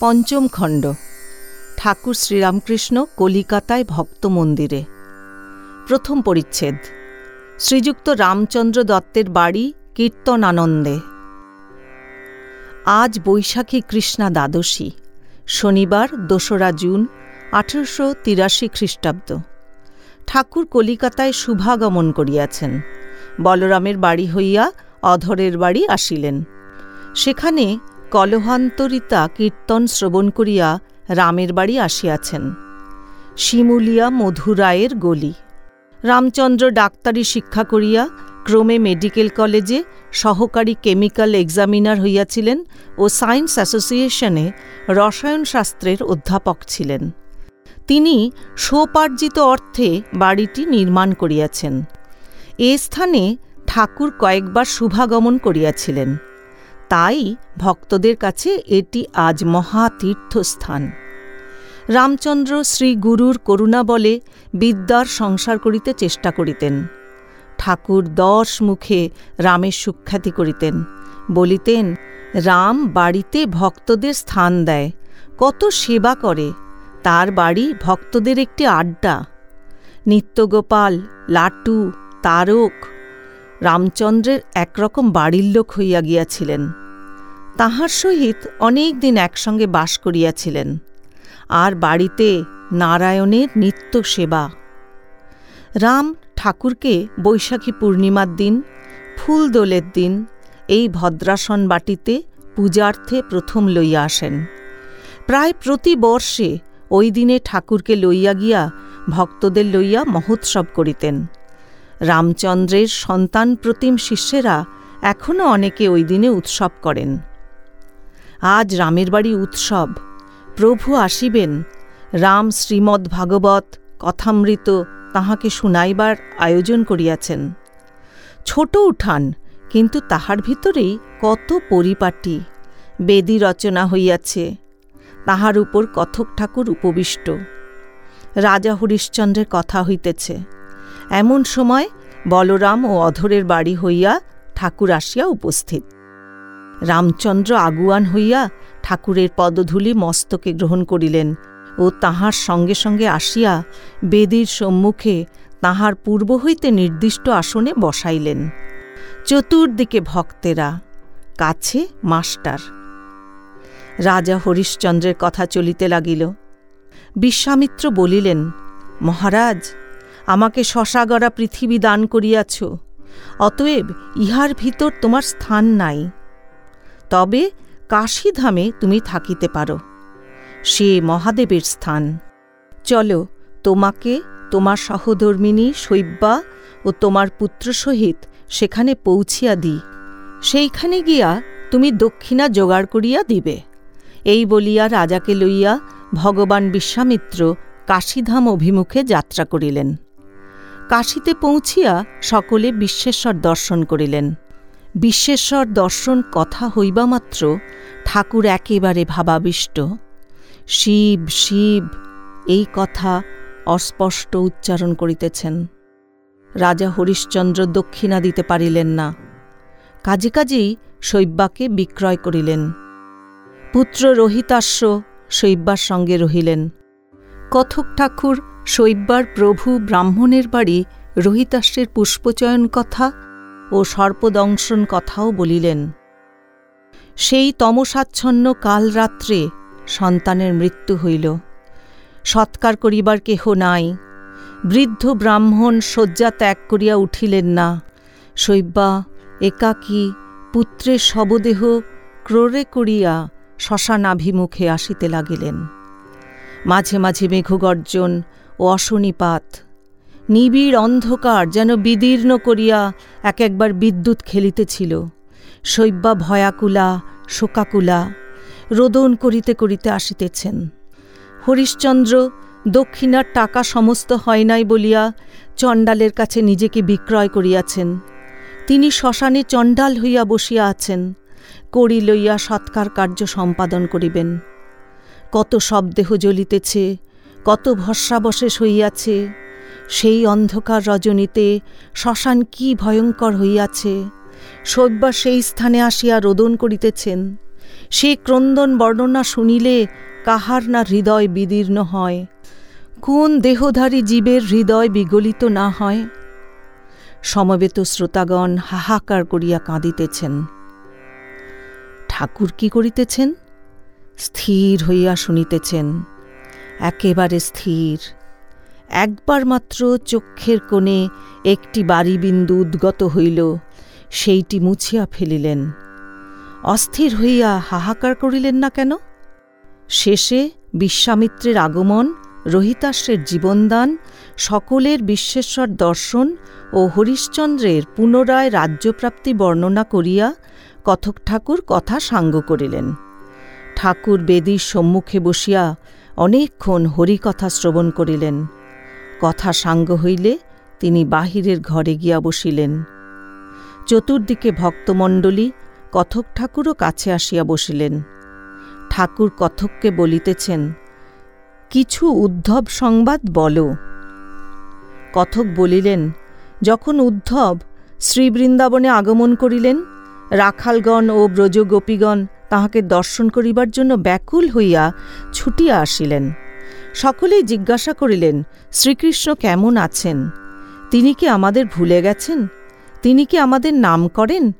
পঞ্চম খণ্ড। ঠাকুর শ্রীরামকৃষ্ণ কলিকাতায় ভক্ত মন্দিরে। প্রথম পরিচ্ছেদ। শ্রীযুক্ত রামচন্দ্র দত্তের বাড়ি কীর্তন আনন্দে আজ বৈশাখী কৃষ্ণা দ্বাদশী। শনিবার, দোসরা জুন, আঠেরোশো তিরাশি খ্রিস্টাব্দ। ঠাকুর কলিকাতায় শুভাগমন করিয়াছেন। বলরামের বাড়ি হইয়া অধরের বাড়ি আসিলেন। সেখানে কলহান্তরিতা কীর্তন শ্রবণ করিয়া রামের বাড়ি আসিয়াছেন। শিমুলিয়া মধুরায়ের গলি। রামচন্দ্র ডাক্তারি শিক্ষা করিয়া ক্রমে মেডিকেল কলেজে সহকারী কেমিক্যাল এক্সামিনার হইয়াছিলেন ও সায়েন্স অ্যাসোসিয়েশনে রসায়নশাস্ত্রের অধ্যাপক ছিলেন। তিনি সোপার্জিত অর্থে বাড়িটি নির্মাণ করিয়াছেন। এ স্থানে ঠাকুর কয়েকবার শুভাগমন করিয়াছিলেন। তাই ভক্তদের কাছে এটি আজ মহা তীর্থস্থান রামচন্দ্র শ্রী গুরুর করুণা বলে বিদ্যার সংসার করিতে চেষ্টা করিতেন। ঠাকুর দশ মুখে রামের সুখ্যাতি করিতেন। বলিতেন, রাম বাড়িতে ভক্তদের স্থান দেয়, কত সেবা করে, তার বাড়ি ভক্তদের একটি আড্ডা। নিত্যগোপাল, লাটু, তারক রামচন্দ্রের একরকম বাড়ির লোক হইয়া গিয়াছিলেন। তাহার সহিত অনেক দিন একসঙ্গে বাস করিয়াছিলেন। আর বাড়িতে নারায়ণের নিত্য সেবা। রাম ঠাকুরকে বৈশাখী পূর্ণিমার দিন, ফুল দোলের দিন এই ভদ্রাসন বাটিতে পূজার্থে প্রথম লইয়া আসেন। প্রায় প্রতি বর্ষে ওই দিনে ঠাকুরকে লইয়া গিয়া ভক্তদের লইয়া মহোৎসব করিতেন। রামচন্দ্রের সন্তান প্রতিম শিষ্যেরা এখনও অনেকে ওই দিনে উৎসব করেন। আজ রামের বাড়ি উৎসব। প্রভু আসিবেন। রাম শ্রীমদ্ ভাগবত কথামৃত তাহাকে শুনাইবার আয়োজন করিয়াছেন। ছোট উঠান, কিন্তু তাহার ভিতরেই কত পরিপাটি, বেদি রচনা হইয়াছে, তাহার উপর কথক ঠাকুর উপবিষ্ট। রাজা হরিশ্চন্দ্রের কথা হইতেছে। এমন সময় বলরাম ও অধরের বাড়ি হইয়া ঠাকুর আসিয়া উপস্থিত। রামচন্দ্র আগুয়ান হইয়া ঠাকুরের পদধূলি মস্তকে গ্রহণ করিলেন ও তাহার সঙ্গে সঙ্গে আসিয়া বেদীর সম্মুখে তাহার পূর্ব হইতে নির্দিষ্ট আসনে বসাইলেন। চতুর্দিকে ভক্তেরা, কাছে মাস্টার। রাজা হরিশ্চন্দ্রের কথা চলিতে লাগিল। বিশ্বামিত্র বলিলেন, মহারাজ আমাকে শশাগড়া পৃথিবী দান করিয়াছ। অতএব ইহার ভিতর তোমার স্থান নাই। তবে কাশীধামে তুমি থাকিতে পারো। সে মহাদেবের স্থান। চলো, তোমাকে, তোমার সহধর্মিনী শৈব্যা ও তোমার পুত্র সহিত সেখানে পৌঁছিয়া দিই। সেইখানে গিয়া তুমি দক্ষিণা জোগাড় করিয়া দিবে। এই বলিয়া রাজাকে লইয়া ভগবান বিশ্বামিত্র কাশীধাম অভিমুখে যাত্রা করিলেন। কাশীতে পৌঁছিয়া সকলে বিশ্বেশ্বর দর্শন করিলেন। বিশ্বেশ্বর দর্শন কথা হইবামাত্র ঠাকুর একেবারে ভাবাবিষ্ট। শিব শিব, এই কথা অস্পষ্ট উচ্চারণ করিতেছেন। রাজা হরিশ্চন্দ্র দক্ষিণা দিতে পারিলেন না। কাজে কাজেই শৈব্যাকে বিক্রয় করিলেন। পুত্র রোহিতাস্য শৈব্যার সঙ্গে রহিলেন। কথক ঠাকুর শৈব্যার প্রভু ব্রাহ্মণের বাড়ি রোহিতাস্যের পুষ্পচয়ন কথা ও সর্পদংশন কথাও বলিলেন। সেই তমসাচ্ছন্ন কালরাত্রে সন্তানের মৃত্যু হইল। সৎকার করিবার কেহ নাই। বৃদ্ধ ব্রাহ্মণ শয্যা ত্যাগ করিয়া উঠিলেন না। শৈব্যা একাকী পুত্রের শবদেহ ক্রোড়ে করিয়া শ্মশানাভিমুখে আসিতে লাগিলেন। মাঝে মাঝে মেঘগর্জন ও অশনিপাত। নিবিড় অন্ধকার যেন বিদীর্ণ করিয়া এক একবার বিদ্যুৎ খেলিতেছিল। শৈব্যা ভয়াকুলা, শোকাকুলা, রোদন করিতে করিতে আসিতেছেন। হরিশ্চন্দ্র দক্ষিণার টাকা সমস্ত হয় নাই বলিয়া চণ্ডালের কাছে নিজেকে বিক্রয় করিয়াছেন। তিনি শ্মশানে চণ্ডাল হইয়া বসিয়া আছেন, কড়ি লইয়া সৎকার কার্য সম্পাদন করিবেন। কত শব্দেহ জ্বলিতেছে কত ভস্যাবশেষ হইয়াছে, সেই অন্ধকার রজনীতে শ্মশান কি ভয়ঙ্কর হইয়াছে সব্যা সেই স্থানে আসিয়া রোদন করিতেছেন, সে ক্রন্দন বর্ণনা শুনিলে কাহার না হৃদয় বিদীর্ণ হয়, কোন দেহধারী জীবের হৃদয় বিগলিত না হয়? সমবেত শ্রোতাগণ হাহাকার করিয়া কাঁদিতেছেন। ঠাকুর কি করিতেছেন? স্থির হইয়া শুনিতেছেন। একেবারে স্থির। একবার মাত্র চক্ষের কোণে একটি বাড়িবিন্দু উদ্গত হইল, সেইটি মুছিয়া ফেলিলেন। অস্থির হইয়া হাহাকার করিলেন না কেন? শেষে বিশ্বামিত্রের আগমন, রোহিতাশ্রের জীবনদান, সকলের বিশ্বেশ্বর দর্শন ও হরিশ্চন্দ্রের পুনরায় রাজ্যপ্রাপ্তি বর্ণনা করিয়া কথক ঠাকুর কথা সাঙ্গ করিলেন। ঠাকুর বেদীর সম্মুখে বসিয়া অনেকক্ষণ হরিকথা শ্রবণ করিলেন। কথা সাঙ্গ হইলে তিনি বাহিরের ঘরে গিয়া বসিলেন। চতুর্দিকে ভক্তমণ্ডলী কথক ঠাকুরও কাছে আসিয়া বসিলেন। ঠাকুর কথককে বলিতেছেন, কিছু উদ্ধব সংবাদ বল। কথক বলিলেন, যখন উদ্ধব শ্রীবৃন্দাবনে আগমন করিলেন, রাখালগণ ও ব্রজগোপীগণ তাহাকে দর্শন করিবার জন্য ব্যাকুল হইয়া ছুটিয়া আসিলেন। সকলেই জিজ্ঞাসা করিলেন, শ্রীকৃষ্ণ কেমন আছেন? তিনি কি আমাদের ভুলে গেছেন? তিনি কি আমাদের নাম করেন?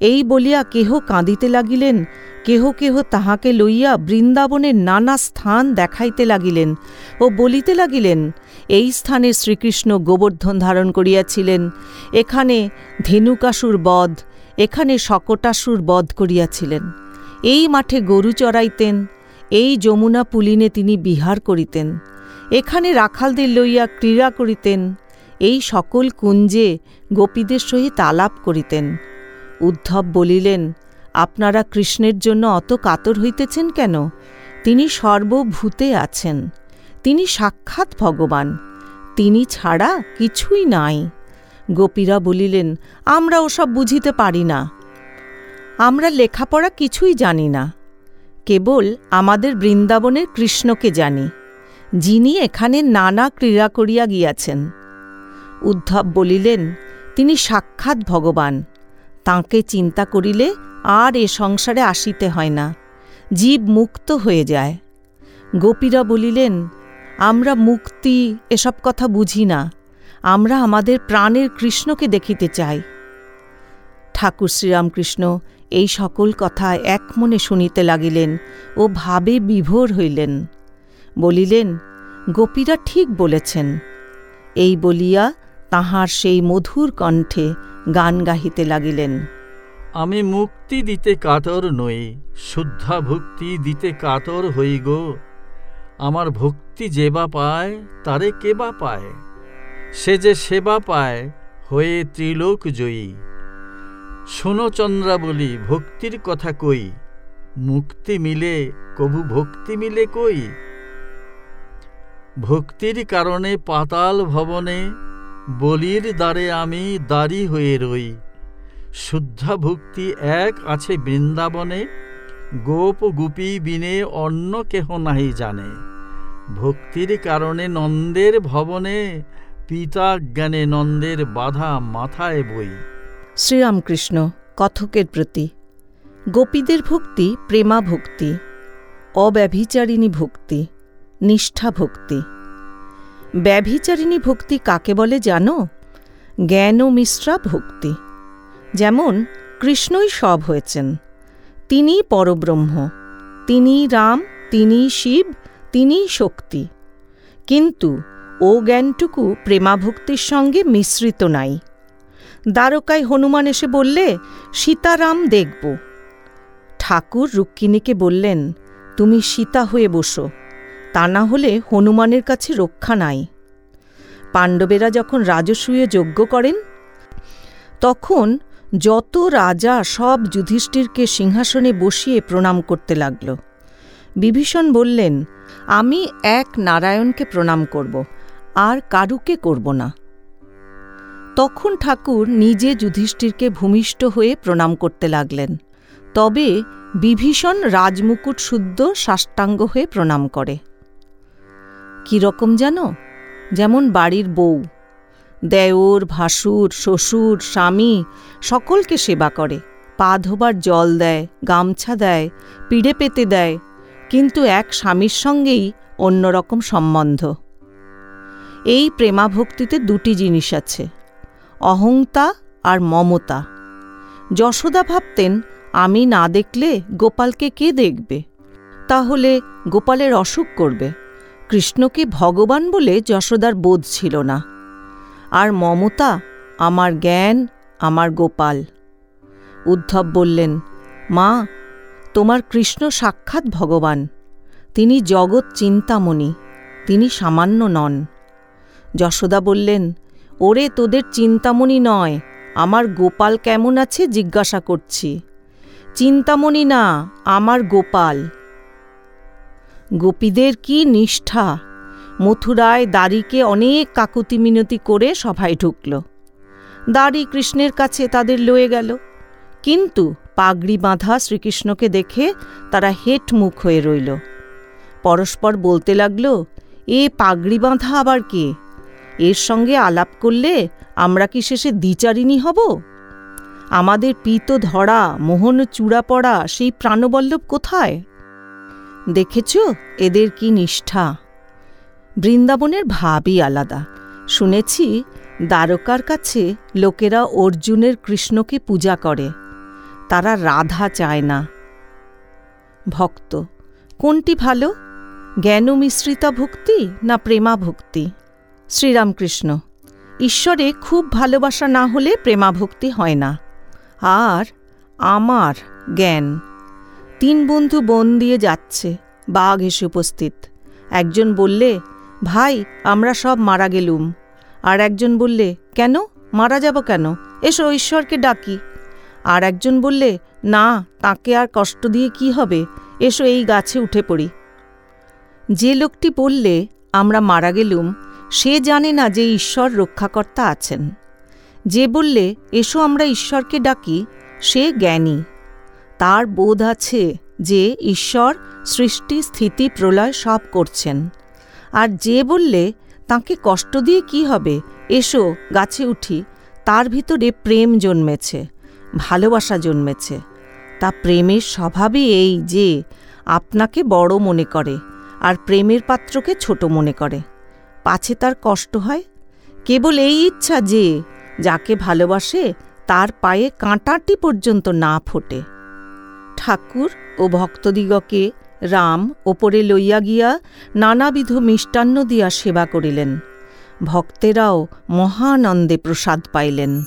এই বলিয়া কেহ কাঁদিতে লাগিলেন, কেহ কেহ তাহাকে লইয়া বৃন্দাবনের নানা স্থান দেখাইতে লাগিলেন ও বলিতে লাগিলেন, এই স্থানে শ্রীকৃষ্ণ গোবর্ধন ধারণ করিয়াছিলেন, এখানে ধেনুকাসুর বধ, এখানে শকটাসুর বধ করিয়াছিলেন। এই মাঠে গরু চড়াইতেন, এই যমুনা পুলিনে তিনি বিহার করিতেন। এখানে রাখালদের লইয়া ক্রীড়া করিতেন, এই সকল কুঞ্জে গোপীদের সহিত আলাপ করিতেন। উদ্ধব বলিলেন, আপনারা কৃষ্ণের জন্য অত কাতর হইতেছেন কেন? তিনি সর্বভূতে আছেন। তিনি সাক্ষাৎ ভগবান। তিনি ছাড়া কিছুই নাই। গোপীরা বলিলেন, আমরা ওসব বুঝিতে পারি না। আমরা লেখাপড়া কিছুই জানি না। কেবল আমাদের বৃন্দাবনের কৃষ্ণকে জানি, যিনি এখানে নানা ক্রীড়া করিয়া গিয়াছেন। উদ্ধব বলিলেন, তিনি সাক্ষাৎ ভগবান। তাঁকে চিন্তা করিলে আর এ সংসারে আসিতে হয় না, জীব মুক্ত হয়ে যায়। গোপীরা বলিলেন, আমরা মুক্তি এসব কথা বুঝি না। আমরা আমাদের প্রাণের কৃষ্ণকে দেখিতে চাই। ঠাকুর শ্রীরামকৃষ্ণ এই সকল কথা এক মনে শুনিতে লাগিলেন ও ভাবে বিভোর হইলেন। বলিলেন, গোপীরা ঠিক বলেছেন। এই বলিয়া তাহার সেই মধুর কণ্ঠে গান গাহিতে লাগিলেন। আমি মুক্তি দিতে কাতর নই, শুদ্ধা ভক্তি দিতে কাতর হই গো। আমার ভক্তি যে বা পায়, তারে কে বা পায়? সে যে সেবা পায়, হয়ে ত্রিলোক জয়ী। শোনো চন্দ্রাবলী, ভক্তির কথা কই। মুক্তি মিলে কভু ভক্তি মিলে কই? ভক্তির কারণে পাতাল ভবনে, বলির দ্বারে আমি দাঁড়ি হয়ে রই। শুদ্ধা ভক্তি এক আছে বৃন্দাবনে, গোপ গুপি বিনে অন্য কেহ নাহি জানে। ভক্তির কারণে নন্দের ভবনে, পিতা জ্ঞানে নন্দের বাধা মাথায় বই। শ্রীরামকৃষ্ণ কথকের প্রতি। গোপীদের ভক্তি প্রেমা ভক্তি অব্যভিচারিণী ভক্তি নিষ্ঠা ভক্তি ব্যভিচারিণী ভক্তি কাকে বলে জানো? জ্ঞান ও মিশ্রা ভক্তি। যেমন কৃষ্ণই সব হয়েছেন তিনি পরব্রহ্ম তিনি রাম তিনি শিব তিনি শক্তি। কিন্তু ও জ্ঞানটুকু প্রেমাভক্তির সঙ্গে মিশ্রিত নাই। দ্বারকায় হনুমান এসে বললে, সীতারাম দেখব। ঠাকুর রুক্মিণীকে বললেন, তুমি সীতা হয়ে বসো, তা না হলে হনুমানের কাছে রক্ষা নাই। পাণ্ডবেরা যখন রাজসূয় যজ্ঞ করেন, তখন যত রাজা সব যুধিষ্ঠিরকে সিংহাসনে বসিয়ে প্রণাম করতে লাগল। বিভীষণ বললেন, আমি এক নারায়ণকে প্রণাম করব, আর কারুকে করব না। তখন ঠাকুর নিজে যুধিষ্ঠিরকে ভূমিষ্ঠ হয়ে প্রণাম করতে লাগলেন। তবে বিভীষণ রাজমুকুট শুদ্ধ সাষ্টাঙ্গ হয়ে প্রণাম করে। কীরকম জানো? যেমন বাড়ির বউ, দেওর, ভাসুর, শ্বশুর, স্বামী সকলকে সেবা করে। পা ধোবার জল দেয়, গামছা দেয়, পিড়ে পেতে দেয়, কিন্তু এক স্বামীর সঙ্গেই অন্যরকম সম্বন্ধ। এই প্রেমাভক্তিতে দুটি জিনিস আছে। অহংতা আর মমতা। যশোদা ভাবতেন, আমি না দেখলে গোপালকে কে দেখবে? তাহলে গোপালের অসুখ করবে। কৃষ্ণকে ভগবান বলে যশোদার বোধ ছিল না। আর মমতা, আমার জ্ঞান, আমার গোপাল। উদ্ধব বললেন, মা, তোমার কৃষ্ণ সাক্ষাৎ ভগবান। তিনি জগৎ চিন্তামণি, তিনি সামান্য নন। যশোদা বললেন ওরে তোদের চিন্তামণি নয়, আমার গোপাল কেমন আছে জিজ্ঞাসা করছি। চিন্তামণি না, আমার গোপাল। গোপীদের কি নিষ্ঠা? মথুরায় দাড়িকে অনেক কাকুতি মিনতি করে সভায় ঢুকল। দাড়ি কৃষ্ণের কাছে তাদের লয়ে গেল। কিন্তু পাগড়ি বাঁধা শ্রীকৃষ্ণকে দেখে তারা হেট মুখ হয়ে রইল। পরস্পর বলতে লাগল, এ পাগড়ি বাঁধা আবার কে? এর সঙ্গে আলাপ করলে আমরা কি শেষে দ্বিচারিণী হব? আমাদের পিত ধরা, মোহন চূড়া পড়া, সেই প্রাণবল্লভ কোথায়? দেখেছ, এদের কি নিষ্ঠা। বৃন্দাবনের ভাবই আলাদা। শুনেছি, দ্বারকার কাছে লোকেরা অর্জুনের কৃষ্ণকে পূজা করে। তারা রাধা চায় না। ভক্ত, কোনটি ভালো? জ্ঞান মিশ্রিতা ভক্তি না প্রেমা ভক্তি শ্রীরামকৃষ্ণ, ঈশ্বরে খুব ভালোবাসা না হলে প্রেমাভক্তি হয় না। আর আমার জ্ঞান তিন বন্ধু বন দিয়ে যাচ্ছে, বাঘ এসে উপস্থিত। একজন বললে, ভাই, আমরা সব মারা গেলুম। আর একজন বললে, কেন? মারা যাব কেন? এসো, ঈশ্বরকে ডাকি। আর একজন বললে, না, তাকে আর কষ্ট দিয়ে কি হবে? এসো, এই গাছে উঠে পড়ি। যে লোকটি বললে, আমরা মারা গেলুম সে জানে না যে ঈশ্বর রক্ষাকর্তা আছেন। যে বললে, এসো আমরা ঈশ্বরকে ডাকি সে জ্ঞানী। তার বোধ আছে যে ঈশ্বর সৃষ্টি, স্থিতি, প্রলয় সব করছেন। আর যে বললে, তাকে কষ্ট দিয়ে কি হবে? এসো, গাছে উঠি। তার ভিতরে প্রেম জন্মেছে, ভালোবাসা জন্মেছে। তা প্রেমের স্বভাবই এই যে, আপনাকে বড় মনে করে, আর প্রেমের পাত্রকে ছোট মনে করে। পাছে তার কষ্ট হয়? কেবল এই ইচ্ছা যে, যাকে ভালোবাসে, তার পায়ে কাঁটাটি পর্যন্ত না ফোটে। ঠাকুর ও ভক্তদিগকে রাম ওপরে লইয়া গিয়া নানাবিধ মিষ্টান্ন দিয়া সেবা করিলেন। ভক্তেরাও মহানন্দে প্রসাদ পাইলেন।